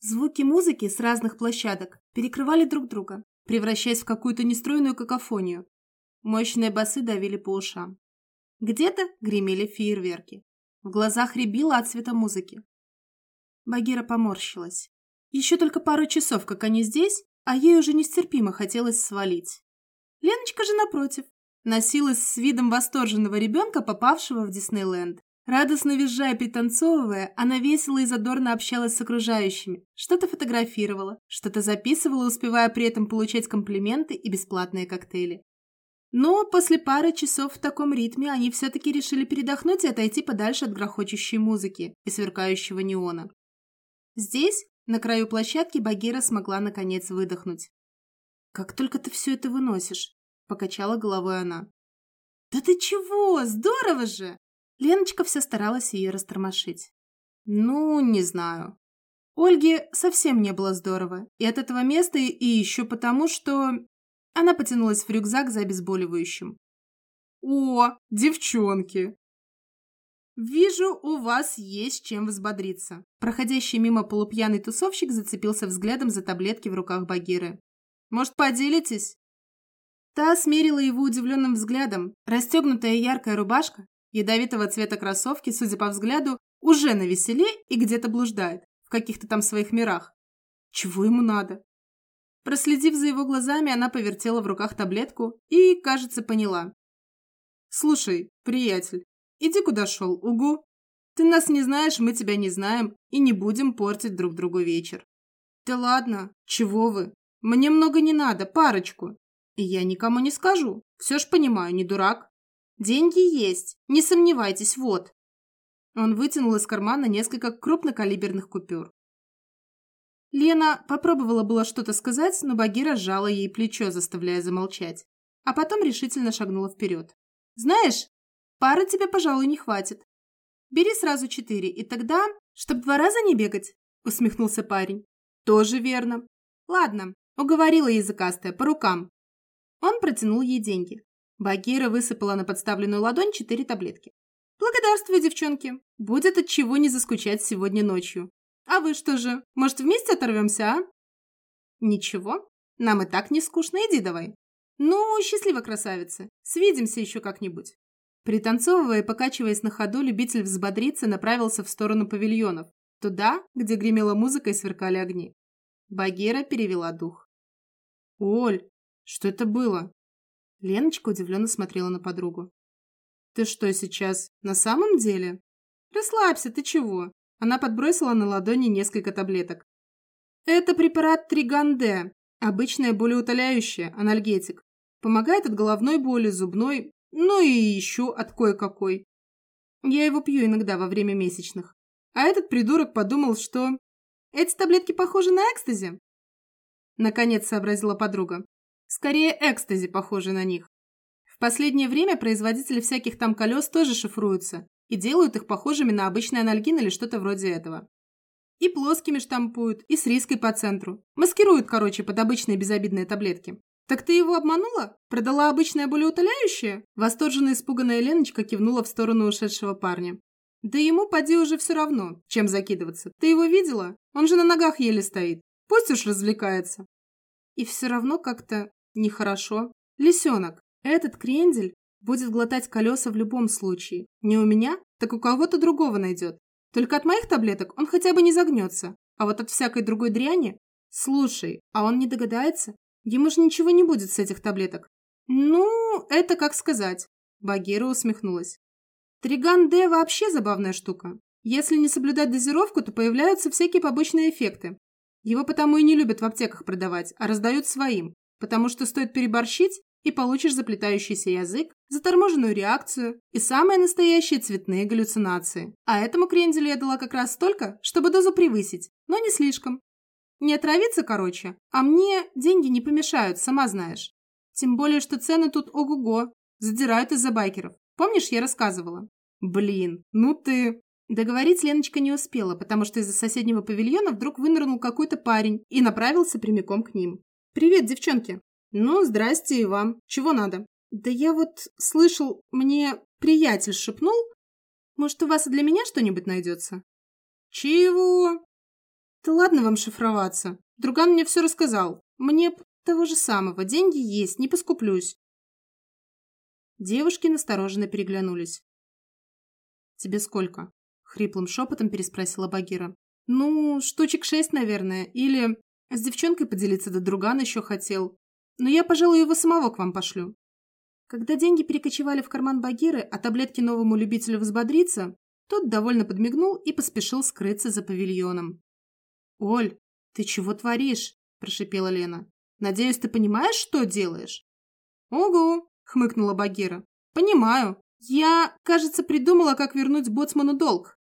Звуки музыки с разных площадок перекрывали друг друга, превращаясь в какую-то нестройную какофонию. Мощные басы давили по ушам. Где-то гремели фейерверки. В глазах рябило от цвета музыки. Багира поморщилась. Еще только пару часов, как они здесь, а ей уже нестерпимо хотелось свалить. Леночка же, напротив, носилась с видом восторженного ребенка, попавшего в Диснейленд. Радостно визжая пританцовывая, она весело и задорно общалась с окружающими, что-то фотографировала, что-то записывала, успевая при этом получать комплименты и бесплатные коктейли. Но после пары часов в таком ритме они все-таки решили передохнуть и отойти подальше от грохочущей музыки и сверкающего неона. Здесь, на краю площадки, Багира смогла наконец выдохнуть. «Как только ты все это выносишь?» – покачала головой она. «Да ты чего? Здорово же!» Леночка все старалась ее растормошить. «Ну, не знаю. Ольге совсем не было здорово. И от этого места, и еще потому, что она потянулась в рюкзак за обезболивающим. «О, девчонки!» «Вижу, у вас есть чем взбодриться». Проходящий мимо полупьяный тусовщик зацепился взглядом за таблетки в руках Багиры. «Может, поделитесь?» Та смерила его удивленным взглядом. Расстегнутая яркая рубашка, ядовитого цвета кроссовки, судя по взгляду, уже на веселе и где-то блуждает, в каких-то там своих мирах. Чего ему надо? Проследив за его глазами, она повертела в руках таблетку и, кажется, поняла. «Слушай, приятель, иди куда шел, угу. Ты нас не знаешь, мы тебя не знаем и не будем портить друг другу вечер». «Да ладно, чего вы? Мне много не надо, парочку. И я никому не скажу, все ж понимаю, не дурак. Деньги есть, не сомневайтесь, вот». Он вытянул из кармана несколько крупнокалиберных купюр. Лена попробовала было что-то сказать, но Багира сжала ей плечо, заставляя замолчать. А потом решительно шагнула вперед. «Знаешь, пары тебе, пожалуй, не хватит. Бери сразу четыре, и тогда, чтоб два раза не бегать», усмехнулся парень. «Тоже верно. Ладно, уговорила языкастая, по рукам». Он протянул ей деньги. Багира высыпала на подставленную ладонь четыре таблетки. «Благодарствую, девчонки. Будет от чего не заскучать сегодня ночью. А вы что же, может, вместе оторвемся, а? Ничего, нам и так не скучно, иди давай. Ну, счастливо, красавица, свидимся еще как-нибудь. Пританцовывая и покачиваясь на ходу, любитель взбодриться направился в сторону павильонов, туда, где гремела музыка и сверкали огни. Багира перевела дух. «Оль, что это было?» Леночка удивленно смотрела на подругу. «Ты что сейчас, на самом деле?» «Расслабься, ты чего? Она подбросила на ладони несколько таблеток. Это препарат Триганде, обычное болеутоляющее, анальгетик. Помогает от головной боли, зубной, ну и еще от кое-какой. Я его пью иногда во время месячных. А этот придурок подумал, что... Эти таблетки похожи на экстази? Наконец сообразила подруга. Скорее, экстази похожи на них. В последнее время производители всяких там колес тоже шифруются и делают их похожими на обычный анальгин или что-то вроде этого. И плоскими штампуют, и с риской по центру. Маскируют, короче, под обычные безобидные таблетки. «Так ты его обманула? Продала обычное болеутоляющее?» Восторженно испуганная Леночка кивнула в сторону ушедшего парня. «Да ему поди уже все равно, чем закидываться. Ты его видела? Он же на ногах еле стоит. Пусть уж развлекается». И все равно как-то нехорошо. Лисенок, этот крендель Будет глотать колеса в любом случае. Не у меня, так у кого-то другого найдет. Только от моих таблеток он хотя бы не загнется. А вот от всякой другой дряни... Слушай, а он не догадается? Ему же ничего не будет с этих таблеток. Ну, это как сказать. Багира усмехнулась. Триган-Д вообще забавная штука. Если не соблюдать дозировку, то появляются всякие побочные эффекты. Его потому и не любят в аптеках продавать, а раздают своим. Потому что стоит переборщить, и получишь заплетающийся язык, заторможенную реакцию и самые настоящие цветные галлюцинации. А этому кренделю я дала как раз столько, чтобы дозу превысить, но не слишком. Не отравиться, короче, а мне деньги не помешают, сама знаешь. Тем более, что цены тут ого-го, задирают из-за байкеров. Помнишь, я рассказывала? Блин, ну ты... Договорить Леночка не успела, потому что из-за соседнего павильона вдруг вынырнул какой-то парень и направился прямиком к ним. «Привет, девчонки!» «Ну, здрасте и вам. Чего надо?» «Да я вот слышал, мне приятель шепнул. Может, у вас и для меня что-нибудь найдется?» «Чего?» «Да ладно вам шифроваться. Друган мне все рассказал. Мне того же самого. Деньги есть, не поскуплюсь. Девушки настороженно переглянулись. «Тебе сколько?» — хриплым шепотом переспросила Багира. «Ну, штучек шесть, наверное. Или с девчонкой поделиться, да друган еще хотел. Но я, пожалуй, его самого к вам пошлю». Когда деньги перекочевали в карман Багиры, а таблетки новому любителю взбодриться, тот довольно подмигнул и поспешил скрыться за павильоном. «Оль, ты чего творишь?» – прошипела Лена. «Надеюсь, ты понимаешь, что делаешь?» «Ого!» – хмыкнула Багира. «Понимаю. Я, кажется, придумала, как вернуть боцману долг.